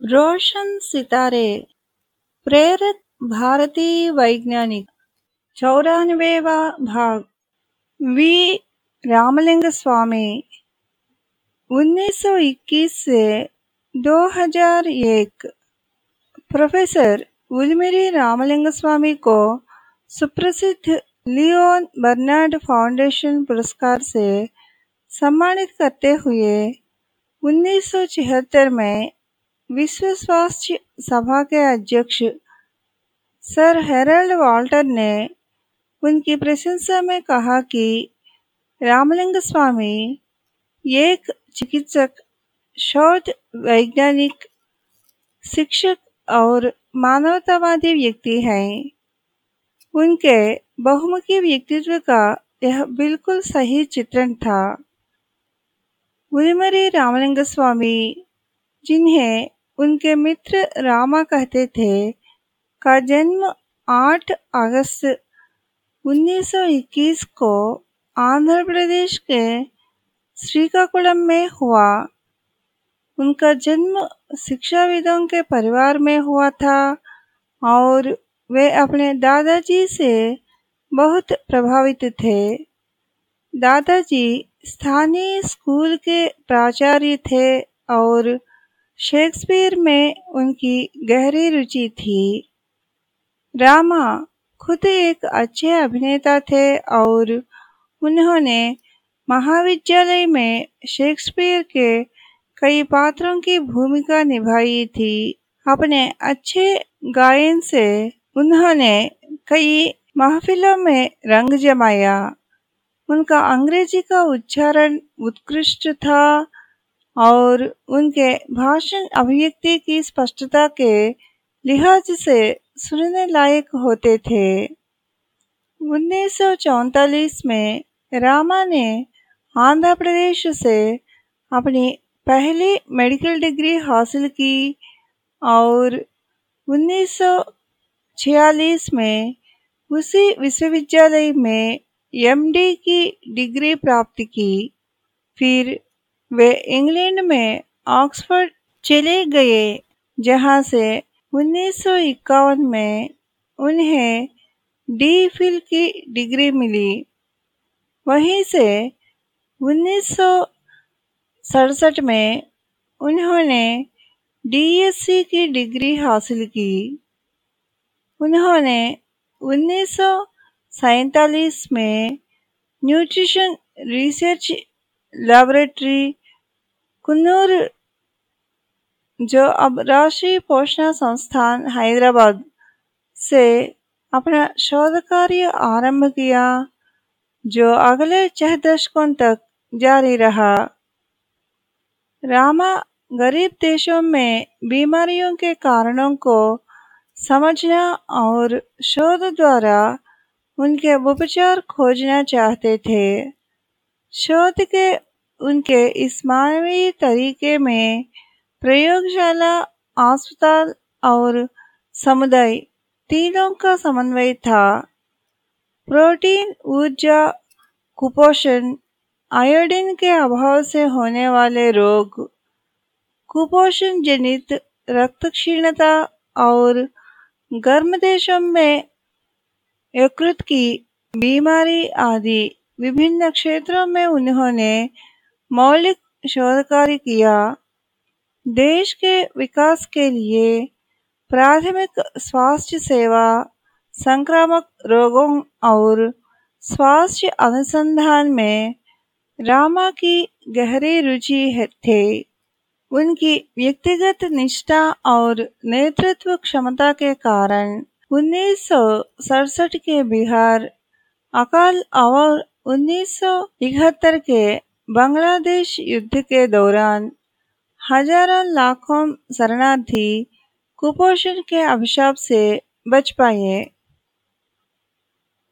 रोशन सितारे प्रेरक भारतीय वैज्ञानिक चौरानवेवा भाग, वी. रामलिंग स्वामी 1921 से 2001 प्रोफेसर उलमिरी रामलिंग स्वामी को सुप्रसिद्ध लियोन बर्नार्ड फाउंडेशन पुरस्कार से सम्मानित करते हुए 1976 में विश्व स्वास्थ्य सभा के अध्यक्ष सर हेरल्ड वाल्टर ने उनकी प्रशंसा में कहा कि रामलिंग स्वामी एक चिकित्सक शोध वैज्ञानिक शिक्षक और मानवतावादी व्यक्ति हैं उनके बहुमुखी व्यक्तित्व का यह बिल्कुल सही चित्रण था उलिमरी रामलिंग स्वामी जिन्हें उनके मित्र रामा कहते थे, का जन्म 8 अगस्त 1921 को आंध्र प्रदेश के श्रीकाकुलम में हुआ। उनका जन्म शिक्षाविदों के परिवार में हुआ था और वे अपने दादाजी से बहुत प्रभावित थे। दादाजी स्थानीय स्कूल के प्राचार्य थे और शेक्सपियर में उनकी गहरी रुचि थी। रामा खुद एक अच्छे अभिनेता थे और उन्होंने महाविद्यालय में शेक्सपियर के कई पात्रों की भूमिका निभाई थी। अपने अच्छे गायन से उन्होंने कई महफिलों में रंग जमाया। उनका अंग्रेज़ी का उच्चारण उत्कृष्ट था और उनके भाषण अभिव्यक्ति की स्पष्टता के लिहाज से सुनने लायक होते थे। उन्नीस में रामा ने आंध्र प्रदेश से अपनी पहली मेडिकल डिग्री हासिल की और 1946 में उसी विश्वविद्यालय में एमडी की डिग्री प्राप्त की। फिर वे इंग्लैंड में ऑक्सफोर्ड चले गए, जहाँ से उन्नीस सौ इक्यावन में उन्हें डी फिल की डिग्री मिली। वहीं से उन्नीस सौ सड़सठ में उन्होंने डीएससी की डिग्री हासिल की। उन्होंने उन्नीस में न्यूट्रिशन रिसर्च लैबोरेटरी कुन्नूर, जो अब राष्ट्रीय पोषण संस्थान हैदराबाद से अपना शोध कार्य आरंभ किया, जो अगले छह दशकों तक जारी रहा। रामा गरीब देशों में बीमारियों के कारणों को समझना और शोध द्वारा उनके उपचार खोजना चाहते थे। शोध के उनके इस मानवीय तरीके में प्रयोगशाला, अस्पताल और समुदाय तीनों का समन्वय था। प्रोटीन, ऊर्जा, कुपोषण, आयोडीन के अभाव से होने वाले रोग, कुपोषण जनित रक्त क्षीणता और गर्म देशों में यकृत की बीमारी आदि विभिन्न क्षेत्रों में उन्होंने मौलिक शोध कार्य किया। देश के विकास के लिए प्राथमिक स्वास्थ्य सेवा, संक्रामक रोगों और स्वास्थ्य अनुसंधान में रामा की गहरी रुचि थे। उनकी व्यक्तिगत निष्ठा और नेतृत्व क्षमता के कारण उन्नीस सौ सड़सठ के बिहार अकाल और उन्नीस सौ इकहत्तर के बांग्लादेश युद्ध के दौरान हज़ारों लाखों शरणार्थी कुपोषण के अभिशाप से बच पाए।